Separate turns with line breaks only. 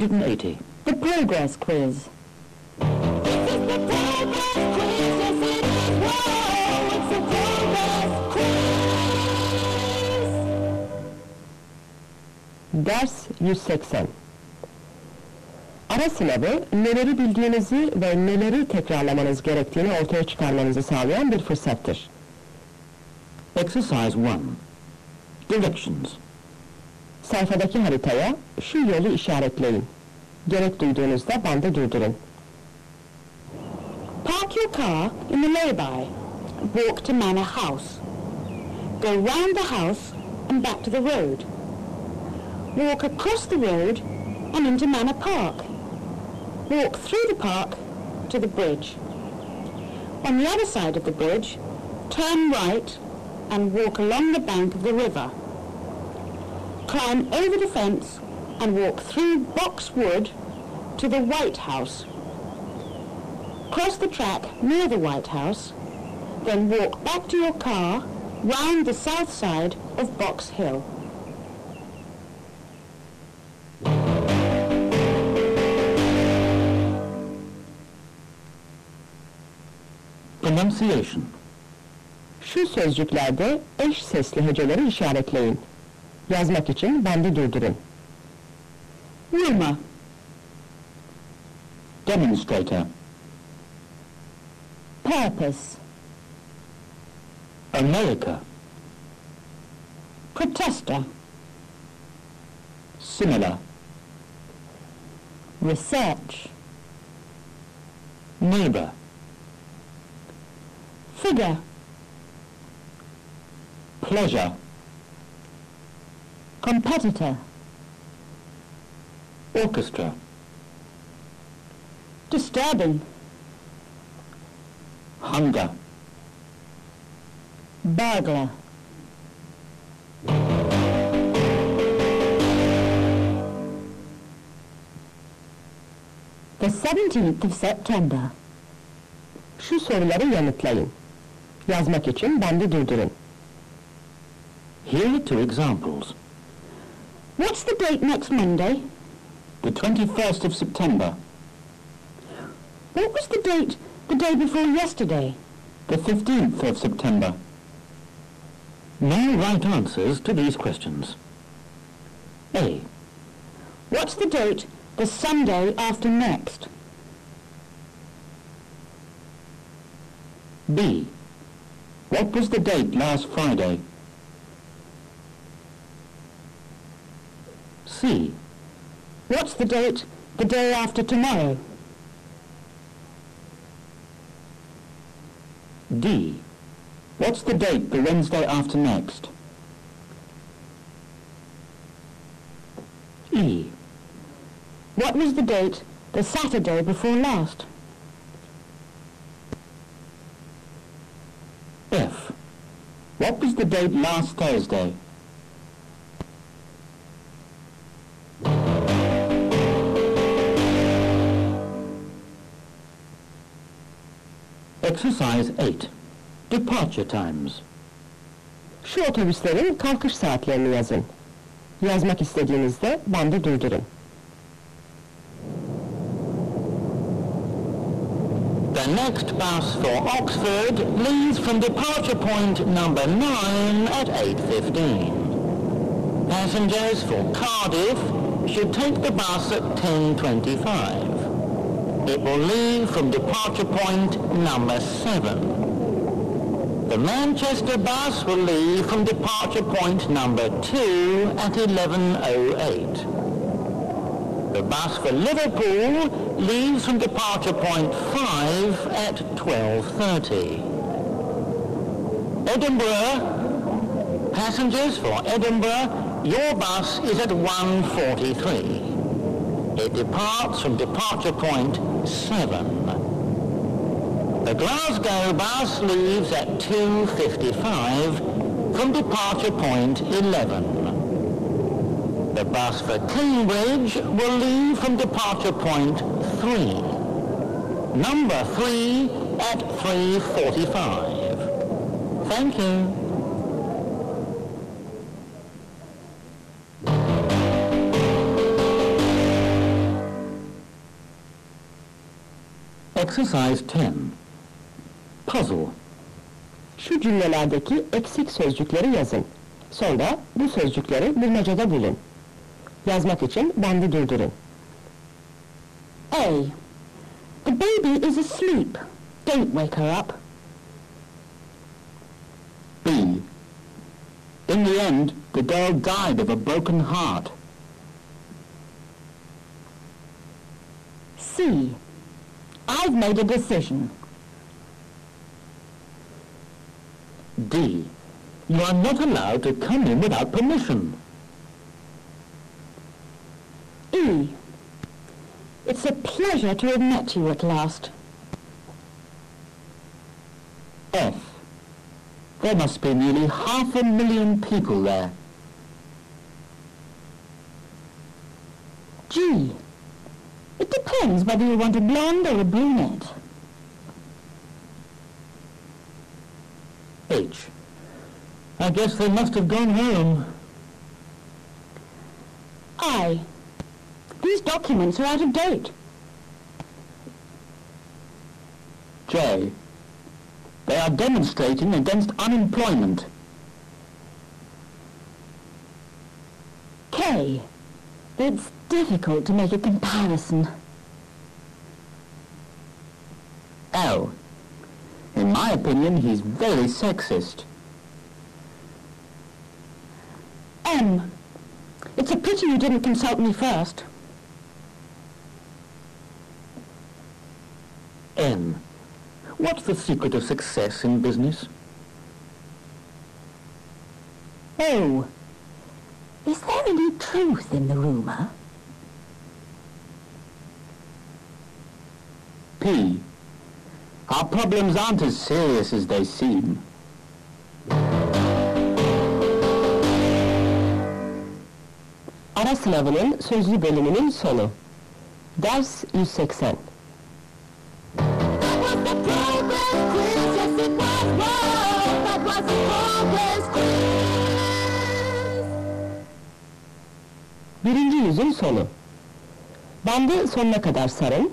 180.
The progress quiz. Ders 180. Ara sınavı, neleri bildiğinizi ve neleri tekrarlamanız gerektiğini ortaya çıkarmanızı sağlayan bir fırsattır.
Exercise 1. Directions.
Sayfadaki haritaya şu yolu işaretleyin. Gerek duyduğunuzda bandı durdurun.
Park your car in the lay-by. Walk to Manor House. Go round the house and back to the road. Walk across the road and into Manor Park. Walk through the park to the bridge. On the other side of the bridge, turn right and walk along the bank of the river. Climb over the fence and walk through Boxwood to the White House. Cross the track near the White House, then walk back to your car round the south side of Box Hill.
Pronunciation.
Şu sözcüklerde eş sesli heceleri işaretleyin. Yazmak için bandı durdurun.
Rumour,
Demonstrator.
purpose,
America.
protester,
Similar.
research,
Neighbor.
figure,
Pleasure.
Competitor,
Orchestra.
disturbing,
Hunger.
burglar, the 17th of September.
Şu soruları yanıtlayın. Yazmak için bandı durdurun.
Here are two examples.
What's the date next Monday?
The 21st of September.
What was the date the day before yesterday?
The 15th of September. No right answers to these questions. A.
What's the date the Sunday after next?
B. What was the date last Friday? C.
What's the date the day after tomorrow?
D. What's the date the Wednesday after next? E.
What was the date the Saturday before last?
F. What was the date last Thursday? Exercise 8. Departure times.
Şu otobüslerin kalkış saatlerini yazın. Yazmak istediğinizde bandı durdurun.
The next bus for Oxford leaves from departure point number 9 at 8.15. Passengers for Cardiff should take the bus at 10.25. It will leave from departure point number 7. The Manchester bus will leave from departure point number 2 at 11.08. The bus for Liverpool leaves from departure point 5 at 12.30. Edinburgh, passengers for Edinburgh, your bus is at 1.43. It departs from departure point 7. The Glasgow bus leaves at 2.55 from departure point 11. The bus for Cambridge will leave from departure point 3. Number 3 at 3.45. Thank you. Exercise 10. Puzzle.
Şu cümlelerdeki eksik sözcükleri yazın. Sonra bu sözcükleri bulmacada bulun. Yazmak için bendi durdurun.
A. The baby is asleep. Don't wake her up.
B. In the end, the girl died of a broken heart.
C. I've made a decision.
D. You are not allowed to come in without permission.
E. It's a pleasure to have met you at last.
F. There must be nearly half a million people there.
G. Depends whether you want a blonde or a brunette.
H. I guess they must have gone home.
I. These documents are out of date.
J. They are demonstrating against unemployment.
K. It's difficult to make a comparison.
In my opinion, he's very sexist.
M. It's a pity you didn't consult me first.
N. What's the secret of success in business?
O. Is there any truth in the rumour?
P. Our problems aren't as serious as they seem.
Ara sınavının sözlü bölümünün sonu. Ders 180.
That was the progress quiz, yes it was, whoa, that was the progress quiz.
Birinci yüzün sonu. Bandı sonuna kadar sarın